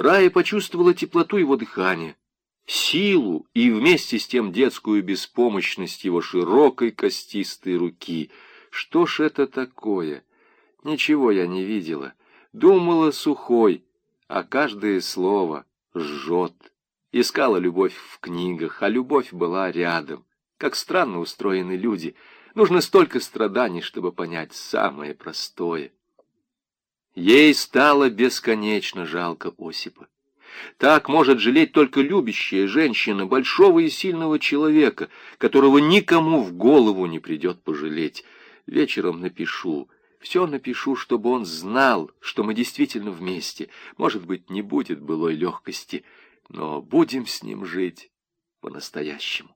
Рая почувствовала теплоту его дыхания, силу и вместе с тем детскую беспомощность его широкой костистой руки. Что ж это такое? Ничего я не видела. Думала сухой, а каждое слово жжет. Искала любовь в книгах, а любовь была рядом. Как странно устроены люди. Нужно столько страданий, чтобы понять самое простое. Ей стало бесконечно жалко Осипа. Так может жалеть только любящая женщина большого и сильного человека, которого никому в голову не придет пожалеть. Вечером напишу, все напишу, чтобы он знал, что мы действительно вместе. Может быть, не будет былой легкости, но будем с ним жить по-настоящему.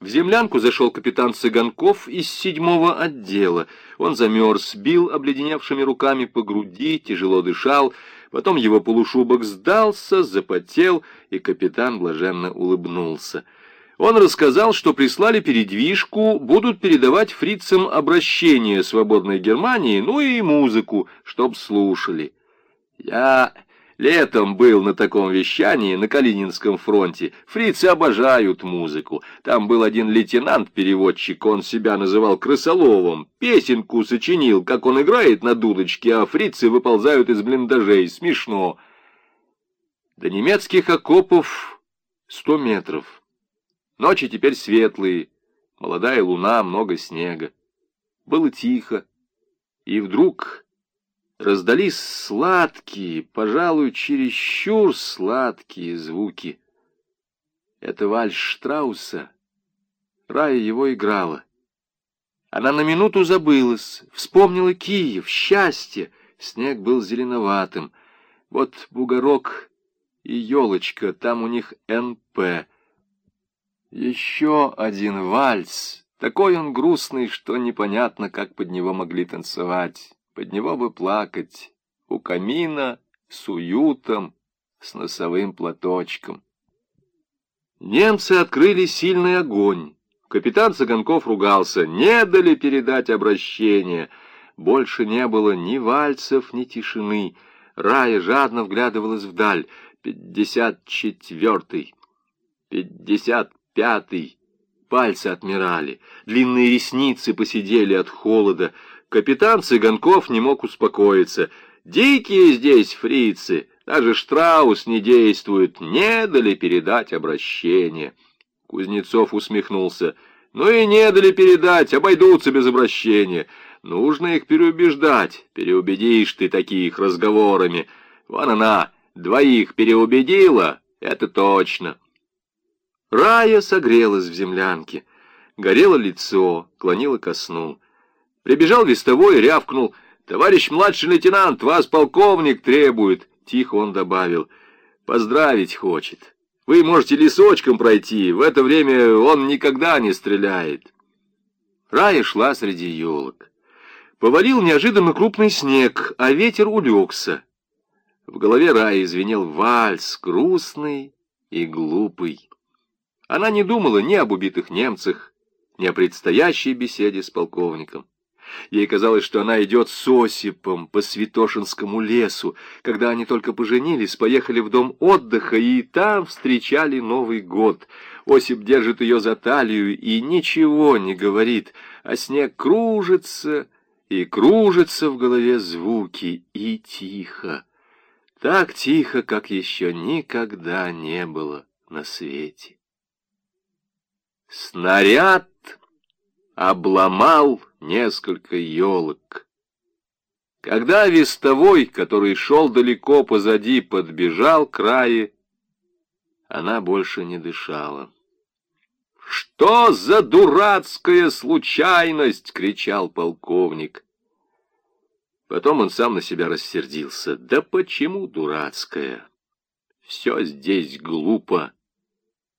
В землянку зашел капитан Цыганков из седьмого отдела. Он замерз, бил обледеневшими руками по груди, тяжело дышал. Потом его полушубок сдался, запотел, и капитан блаженно улыбнулся. Он рассказал, что прислали передвижку, будут передавать фрицам обращение свободной Германии, ну и музыку, чтоб слушали. Я Летом был на таком вещании на Калининском фронте. Фрицы обожают музыку. Там был один лейтенант-переводчик, он себя называл Крысоловым. Песенку сочинил, как он играет на дудочке, а фрицы выползают из блиндажей. Смешно. До немецких окопов сто метров. Ночи теперь светлые, молодая луна, много снега. Было тихо. И вдруг раздались сладкие, пожалуй, чересчур сладкие звуки. Это вальс Штрауса. Рая его играла. Она на минуту забылась, вспомнила Киев, счастье. Снег был зеленоватым. Вот бугорок и елочка, там у них НП. Еще один вальс. Такой он грустный, что непонятно, как под него могли танцевать под него бы плакать, у камина, с уютом, с носовым платочком. Немцы открыли сильный огонь. Капитан Цыганков ругался, не дали передать обращение. Больше не было ни вальцев, ни тишины. Рая жадно вглядывалась вдаль. Пятьдесят четвертый, пятьдесят пятый. Пальцы отмирали, длинные ресницы посидели от холода. Капитан Цыганков не мог успокоиться. «Дикие здесь фрицы, даже Штраус не действует, не дали передать обращение». Кузнецов усмехнулся. «Ну и не дали передать, обойдутся без обращения. Нужно их переубеждать, переубедишь ты таких разговорами. Вон она, двоих переубедила, это точно». Рая согрелась в землянке. Горело лицо, клонило ко сну. Прибежал вестовой и рявкнул. «Товарищ младший лейтенант, вас полковник требует!» Тихо он добавил. «Поздравить хочет. Вы можете лесочком пройти, в это время он никогда не стреляет». Рая шла среди елок. Повалил неожиданно крупный снег, а ветер улегся. В голове Раи звенел вальс, грустный и глупый. Она не думала ни об убитых немцах, ни о предстоящей беседе с полковником. Ей казалось, что она идет с Осипом по Святошинскому лесу. Когда они только поженились, поехали в дом отдыха и там встречали Новый год. Осип держит ее за талию и ничего не говорит, а снег кружится и кружится в голове звуки, и тихо. Так тихо, как еще никогда не было на свете. Снаряд обломал несколько елок. Когда вестовой, который шел далеко позади, подбежал к Рае, она больше не дышала. «Что за дурацкая случайность!» — кричал полковник. Потом он сам на себя рассердился. «Да почему дурацкая? Все здесь глупо,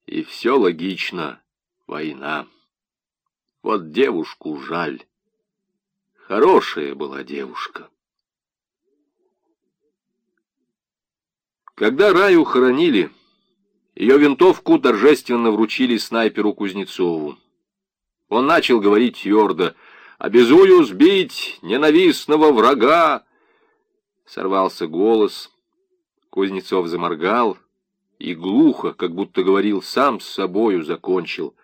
и все логично. Война». Вот девушку жаль. Хорошая была девушка. Когда Раю хоронили, ее винтовку торжественно вручили снайперу Кузнецову. Он начал говорить твердо «Обязую сбить ненавистного врага!» Сорвался голос. Кузнецов заморгал и глухо, как будто говорил сам с собою, закончил.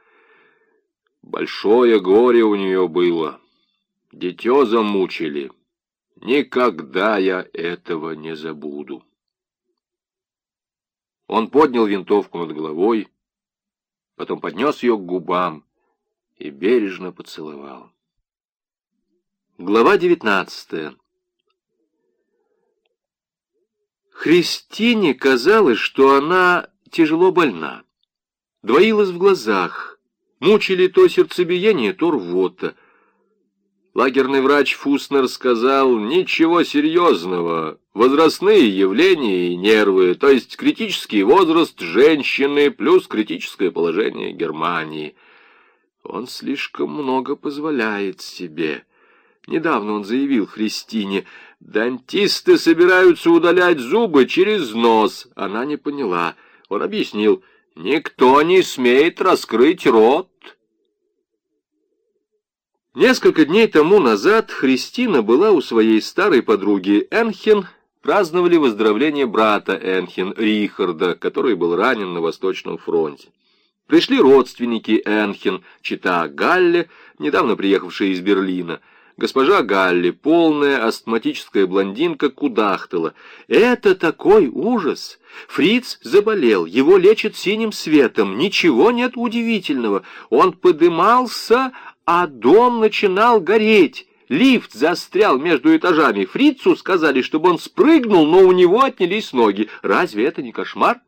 Большое горе у нее было. Дитё замучили. Никогда я этого не забуду. Он поднял винтовку над головой, потом поднес ее к губам и бережно поцеловал. Глава девятнадцатая. Христине казалось, что она тяжело больна. Двоилась в глазах, мучили то сердцебиение, то рвота. Лагерный врач Фуснер сказал, ничего серьезного, возрастные явления и нервы, то есть критический возраст женщины плюс критическое положение Германии. Он слишком много позволяет себе. Недавно он заявил Христине, «Дантисты собираются удалять зубы через нос». Она не поняла. Он объяснил, «Никто не смеет раскрыть рот». Несколько дней тому назад Христина была у своей старой подруги Энхен, праздновали выздоровление брата Энхен, Рихарда, который был ранен на Восточном фронте. Пришли родственники Энхен, чита Галле, недавно приехавшие из Берлина. Госпожа Галли, полная астматическая блондинка, кудахтала. «Это такой ужас! Фриц заболел, его лечат синим светом, ничего нет удивительного. Он подымался, а дом начинал гореть. Лифт застрял между этажами. Фрицу сказали, чтобы он спрыгнул, но у него отнялись ноги. Разве это не кошмар?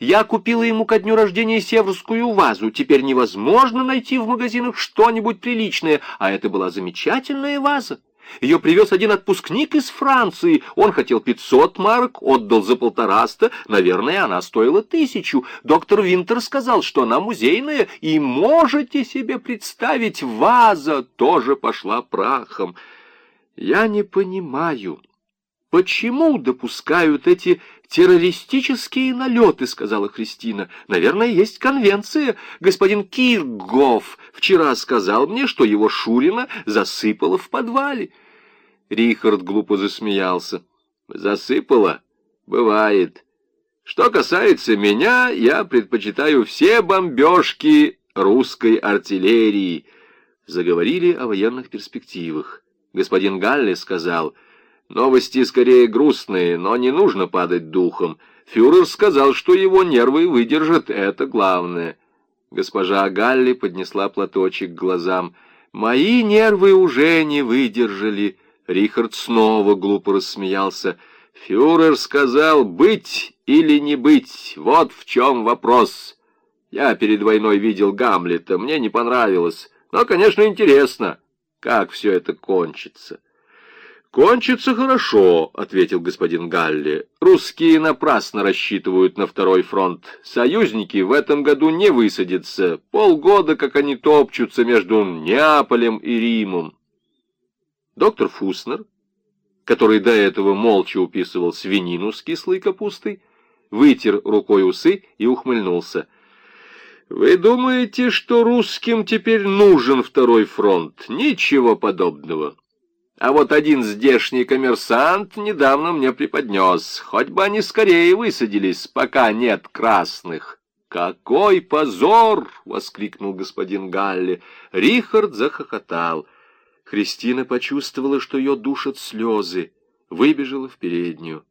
Я купила ему ко дню рождения северскую вазу. Теперь невозможно найти в магазинах что-нибудь приличное, а это была замечательная ваза. Ее привез один отпускник из Франции. Он хотел 500 марок, отдал за полтораста. Наверное, она стоила тысячу. Доктор Винтер сказал, что она музейная, и можете себе представить, ваза тоже пошла прахом. Я не понимаю, почему допускают эти террористические налеты, сказала Христина. Наверное, есть конвенция. Господин Киргоф вчера сказал мне, что его Шурина засыпало в подвале. Рихард глупо засмеялся. Засыпало? Бывает. Что касается меня, я предпочитаю все бомбежки русской артиллерии. Заговорили о военных перспективах. Господин Галли сказал... Новости скорее грустные, но не нужно падать духом. Фюрер сказал, что его нервы выдержат, это главное. Госпожа Галли поднесла платочек к глазам. «Мои нервы уже не выдержали». Рихард снова глупо рассмеялся. «Фюрер сказал, быть или не быть, вот в чем вопрос. Я перед войной видел Гамлета, мне не понравилось, но, конечно, интересно, как все это кончится». «Кончится хорошо», — ответил господин Галли. «Русские напрасно рассчитывают на второй фронт. Союзники в этом году не высадятся. Полгода, как они топчутся между Неаполем и Римом». Доктор Фуснер, который до этого молча уписывал свинину с кислой капустой, вытер рукой усы и ухмыльнулся. «Вы думаете, что русским теперь нужен второй фронт? Ничего подобного». А вот один здешний коммерсант недавно мне преподнес. Хоть бы они скорее высадились, пока нет красных. «Какой позор!» — воскликнул господин Галли. Рихард захохотал. Христина почувствовала, что ее душат слезы, выбежала в переднюю.